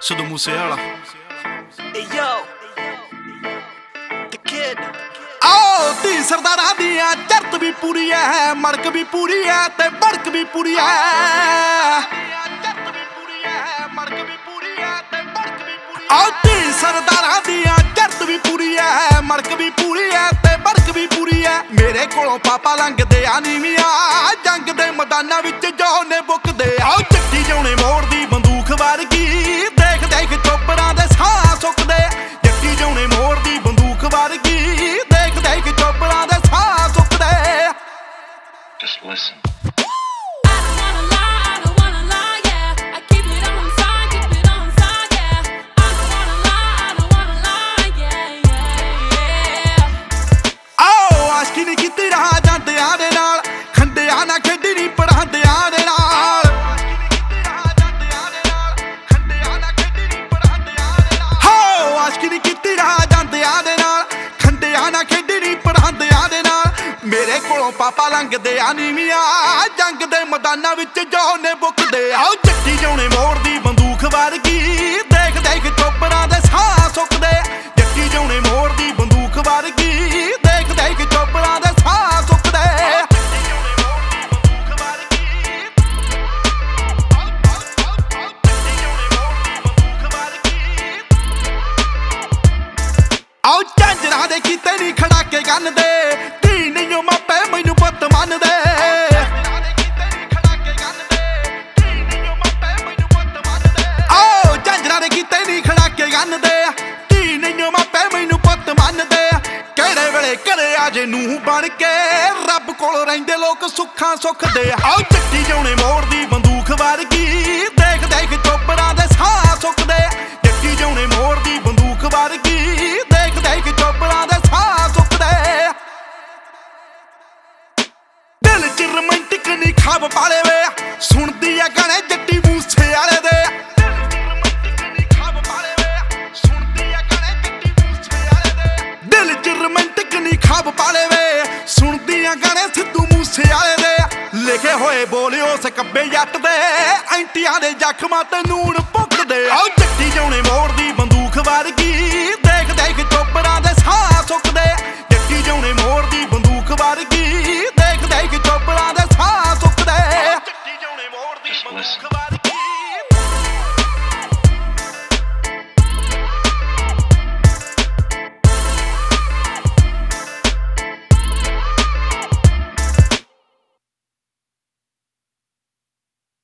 ਸਿੱਧੂ ਮੂਸੇ ਵਾਲਾ। Hey yo, the kid. ਆਓ ਤੀ ਸਰਦਾਰਾਂ ਦੀਆਂ ਚਰਤ ਵੀ ਪੂਰੀ ਐ ਮੜਕ ਵੀ ਪੂਰੀ ਐ ਤੇ ਬੜਕ ਵੀ ਪੂਰੀ ਐ। ਆਓ ਤੀ ਸਰਦਾਰਾਂ ਦੀਆਂ ਚਰਤ ਵੀ ਪੂਰੀ ਐ ਮੜਕ ਵੀ ਪੂਰੀ ਐ ਤੇ ਬੜਕ ਵੀ ਪੂਰੀ ਐ। ਮੇਰੇ ਕੋਲੋਂ ਪਾਪਾ ਲੰਘਦੇ ਆ ਨੀਵੀਆਂ ਜੰਗ ਦੇ ਮੈਦਾਨਾਂ ਵਿੱਚ listen. ਮੇਰੇ ਪਾਪਾ ਲੰਘਦੇ ਆ, ਨੀਵੀਆਂ ਜੰਗ ਦੇ ਮੈਦਾਨਾਂ ਵਿੱਚ ਜੋ ਨੇ ਬੁੱਕਦੇ ਆਓ ਚੱਕੀ ਜਾਉਣੇ ਮੋੜ ਦੀ ਬੰਦੂਕ ਵਰਗੀ ਦੇਖ ਦੇਖ ਚੋਪੜਾਂ ਦੇ ਸਾਹ ਸੁੱਕਦੇ ਜੱਟੀ ਜਾਉਣੇ ਮੋੜ ਦੀ ਬੰਦੂਕ ਵਰਗੀ ਦੇਖ ਦੇਖ ਚੋਪੜਾਂ ਦੇ ਸਾਹ ਸੁੱਕਦੇ ਆਓ ਝਾਂਜਰਾਂ ਦੇ ਕੀਤੇ ਨਹੀਂ ਖੜਾ ਕੇ ਗੰਨ ਦੇ। ਖੜਾ ਕੇ ਗੰਨ ਧੀ ਨਹੀਂ ਮਾਪੇ ਮੈਨੂੰ ਪੁੱਤ ਮੰਨਦੇ ਕਿਹੜੇ ਵੇਲੇ ਘਰੇ ਆ ਜੇ ਨੂੰ ਬਣ ਕੇ ਰੱਬ ਕੋਲ ਰਹਿੰਦੇ ਲੋਕ ਸੁੱਖਾਂ ਸੁੱਖ ਦੇ ਆਓ ਚੱਟੀ ਜਾਉਣੇ ਮੋੜ ਦੀ ਬੰਦੂਕ ਵਰਗੀ। ਦੇਖ ਦੇਖ ਚੋਪੜਾਂ ਦੇ ਸਾਹ ਸੁੱਕਦੇ ਜੱਟੀ ਜਾਉਣੇ ਮੋੜ ਦੀ ਬੰਦੂਕ ਵਰਗੀ। ਦੇਖ ਦੇਖ ਚੋਪੜਾਂ ਦੇ ਸਾਹ ਸੁੱਕਦੇ ਦਿਲ ਚ ਰੋਮਾਂਟਿਕ ਨਹੀਂ ਖਾਬ ਪਾਲੇ ਵੇ ਸੁਣਦੀ ਆ ਗਾਣੇ ਸਿੱਧੂ ਦੇ ਲਿਖੇ ਹੋਏ ਬੋਲੇ ਉਸ ਕੱਬੇ ਜੱਟ ਦੇ। ਐਂਟੀਆਂ ਦੇ ਜ਼ਖਮਾਂ ਤੇ ਨੂਣ ਭੁੱਕਦੇ ਆਓ ਜੱਟੀ ਜਾਉਣੇ ਮੋੜ